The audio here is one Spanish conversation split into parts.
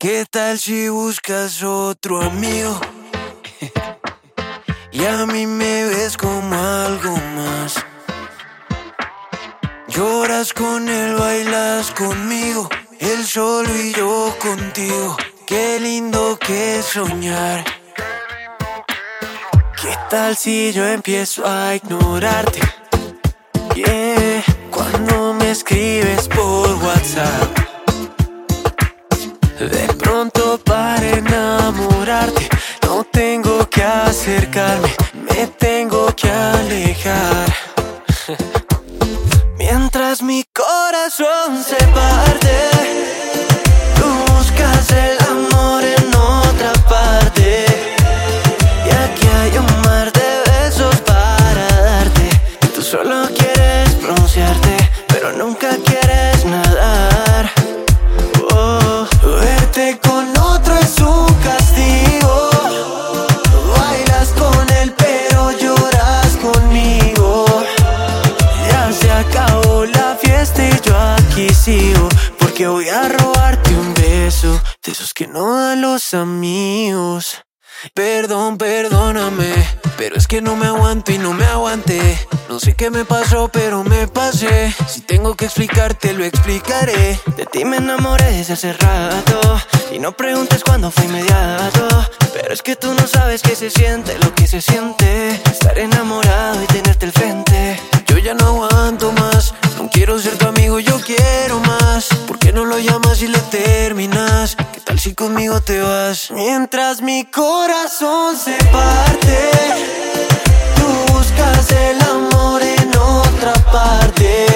¿Qué tal si buscas otro amigo? y a mí me ves como algo más. Lloras con él, bailas conmigo, él solo y yo contigo. Qué lindo que soñar. ¿Qué tal si yo empiezo a ignorarte? Cuando me escribes por WhatsApp. Mientras mi corazón se parte, tú buscas el amor en otra parte. Y aquí hay un mar de besos para darte. Tú solo quieres pronunciarte, pero nunca quieres Porque voy a robarte un beso de esos que no dan los amigos. Perdón, perdóname, pero es que no me aguanto y no me aguanté. No sé qué me pasó, pero me pasé. Si tengo que explicarte, lo explicaré. De ti me enamoré desde hace rato. Y no preguntes cuándo fue inmediato. Pero es que tú no sabes qué se siente, lo que se siente. Estar enamorado y tenerte al frente. Yo ya no aguanto conmigo te vas? Mientras mi corazón se parte, tú buscas el amor en otra parte.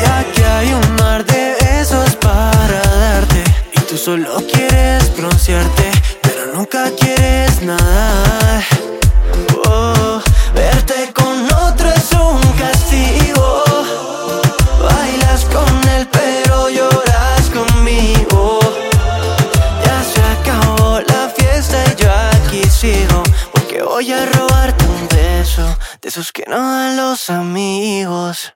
Y aquí hay un mar de besos para darte. Y tú solo quieres broncearte, pero nunca quieres nadar. De esos que no dan los amigos.